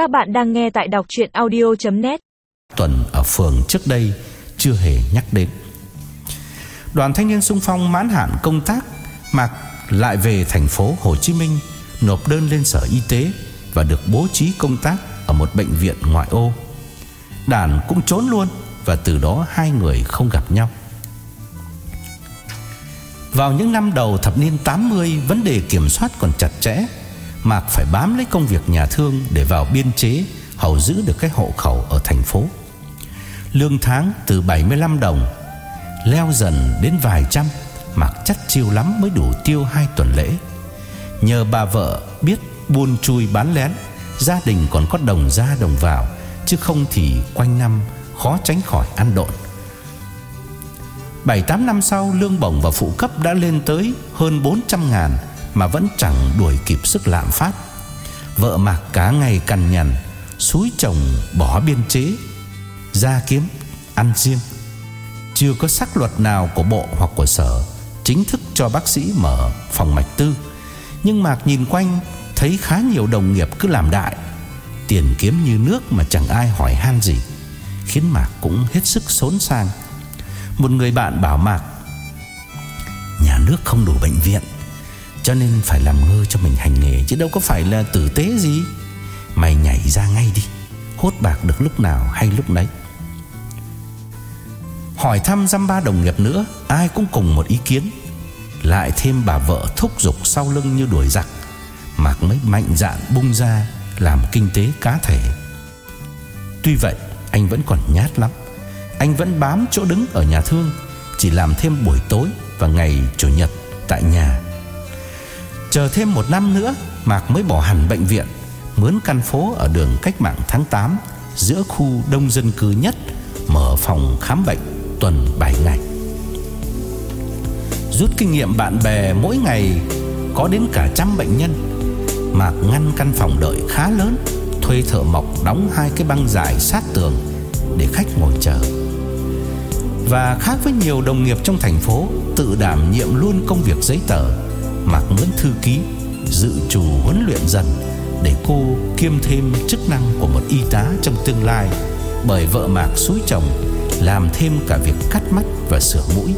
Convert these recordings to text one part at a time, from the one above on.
Các bạn đang nghe tại đọc chuyện audio.net Tuần ở phường trước đây chưa hề nhắc đến. Đoàn thanh niên sung phong mãn hạn công tác Mạc lại về thành phố Hồ Chí Minh, Nộp đơn lên sở y tế Và được bố trí công tác Ở một bệnh viện ngoại ô. Đàn cũng trốn luôn Và từ đó hai người không gặp nhau. Vào những năm đầu thập niên 80 Vấn đề kiểm soát còn chặt chẽ. Mạc phải bám lấy công việc nhà thương Để vào biên chế, Hầu giữ được cái hộ khẩu ở thành phố. Lương tháng từ 75 đồng, Leo dần đến vài trăm, Mạc chắc chiêu lắm mới đủ tiêu hai tuần lễ. Nhờ bà vợ biết buôn chui bán lén, Gia đình còn có đồng ra đồng vào, Chứ không thì quanh năm khó tránh khỏi ăn độn. 7-8 năm sau, lương bổng và phụ cấp đã lên tới hơn 400 ngàn mà vẫn chẳng đuổi kịp sức lạm phát. Vợ Mạc cả ngày cằn nhằn, Xúi chồng bỏ biên chế, Ra kiếm, ăn riêng. Chưa có sắc luật nào của bộ hoặc của sở Chính thức cho bác sĩ mở phòng mạch tư. Nhưng Mạc nhìn quanh, Thấy khá nhiều đồng nghiệp cứ làm đại. Tiền kiếm như nước mà chẳng ai hỏi han gì, Khiến Mạc cũng hết sức xốn sang. Một người bạn bảo Mạc, Nhà nước không đủ bệnh viện cho nên phải làm ngơ cho mình hành nghề, Chứ đâu có phải là tử tế gì. Mày nhảy ra ngay đi, Hốt bạc được lúc nào hay lúc đấy Hỏi thăm dăm ba đồng nghiệp nữa, Ai cũng cùng một ý kiến. Lại thêm bà vợ thúc giục sau lưng như đuổi giặc Mạc mới mạnh dạn bung ra Làm kinh tế cá thể. Tuy vậy, anh vẫn còn nhát lắm. Anh vẫn bám chỗ đứng ở nhà thương, Chỉ làm thêm buổi tối Và ngày chủ nhật tại nhà. Chờ thêm một năm nữa, Mạc mới bỏ hẳn bệnh viện, Mướn căn phố ở đường cách mạng tháng 8 Giữa khu đông dân cư nhất, Mở phòng khám bệnh tuần 7 ngày. Rút kinh nghiệm bạn bè mỗi ngày, Có đến cả trăm bệnh nhân. Mạc ngăn căn phòng đợi khá lớn, Thuê thợ mộc đóng hai cái băng dài sát tường Để khách ngồi chờ. Và khác với nhiều đồng nghiệp trong thành phố, Tự đảm nhiệm luôn công việc giấy tờ Mạc Nguyễn thư ký Dự trù huấn luyện dần Để cô kiêm thêm chức năng của một y tá trong tương lai Bởi vợ Mạc xúi chồng Làm thêm cả việc cắt mắt và sửa mũi,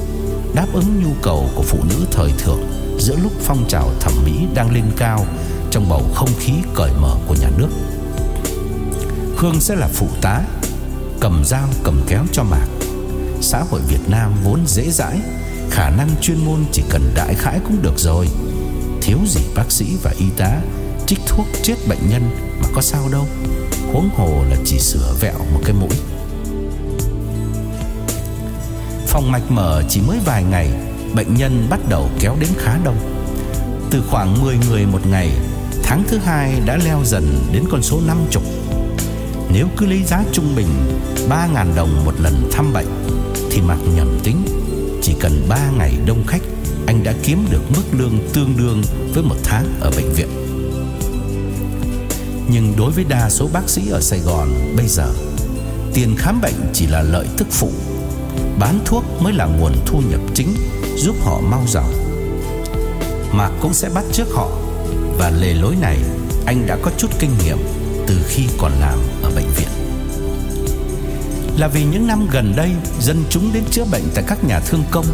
Đáp ứng nhu cầu của phụ nữ thời thượng Giữa lúc phong trào thẩm mỹ đang lên cao Trong bầu không khí cởi mở của nhà nước. Hương sẽ là phụ tá, Cầm dao cầm kéo cho Mạc. Xã hội Việt Nam vốn dễ dãi Khả năng chuyên môn chỉ cần đại khái cũng được rồi. Thiếu gì bác sĩ và y tá, Trích thuốc chết bệnh nhân Mà có sao đâu. Huống hồ là chỉ sửa vẹo một cái mũi. Phòng mạch mở chỉ mới vài ngày, Bệnh nhân bắt đầu kéo đến khá đông. Từ khoảng 10 người một ngày, Tháng thứ hai đã leo dần đến con số 50 Nếu cứ lấy giá trung bình 3.000 đồng một lần thăm bệnh, Thì mặc nhầm tính cần 3 ngày đông khách, Anh đã kiếm được mức lương tương đương với một tháng ở bệnh viện. Nhưng đối với đa số bác sĩ ở Sài Gòn bây giờ, Tiền khám bệnh chỉ là lợi tức phụ. Bán thuốc mới là nguồn thu nhập chính, Giúp họ mau giàu. Mà cũng sẽ bắt trước họ. Và lề lối này, Anh đã có chút kinh nghiệm Từ khi còn làm ở bệnh viện. Là vì những năm gần đây Dân chúng đến chữa bệnh tại các nhà thương công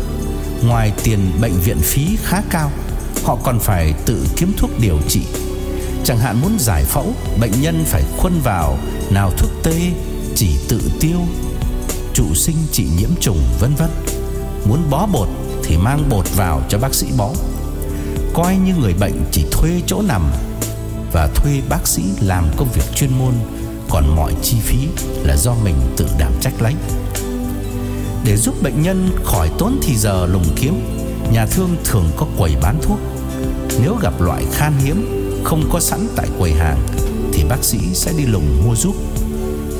Ngoài tiền bệnh viện phí khá cao Họ còn phải tự kiếm thuốc điều trị Chẳng hạn muốn giải phẫu Bệnh nhân phải khuân vào Nào thuốc tê Chỉ tự tiêu trụ sinh trị nhiễm trùng vân vân. Muốn bó bột thì mang bột vào cho bác sĩ bó. Coi như người bệnh chỉ thuê chỗ nằm và thuê bác sĩ làm công việc chuyên môn, còn mọi chi phí là do mình tự đảm trách lấy. Để giúp bệnh nhân khỏi tốn thì giờ lùng kiếm, nhà thương thường có quầy bán thuốc. Nếu gặp loại khan hiếm không có sẵn tại quầy hàng thì bác sĩ sẽ đi lùng mua giúp.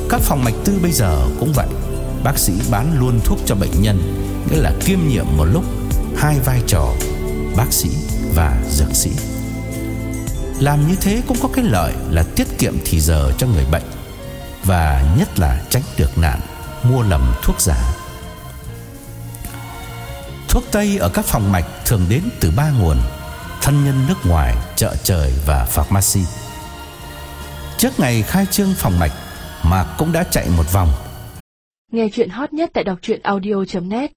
Các phòng mạch tư bây giờ cũng vậy bác sĩ bán luôn thuốc cho bệnh nhân, nghĩa là kiêm nhiệm một lúc hai vai trò bác sĩ và dược sĩ. Làm như thế cũng có cái lợi là tiết kiệm thì giờ cho người bệnh và nhất là tránh được nạn mua lầm thuốc giả. Thuốc Tây ở các phòng mạch thường đến từ ba nguồn: thân nhân nước ngoài, chợ trời và pharmacy. Trước ngày khai trương phòng mạch Mạc cũng đã chạy một vòng Nghe chuyện hot nhất tại đọc truyện audio.net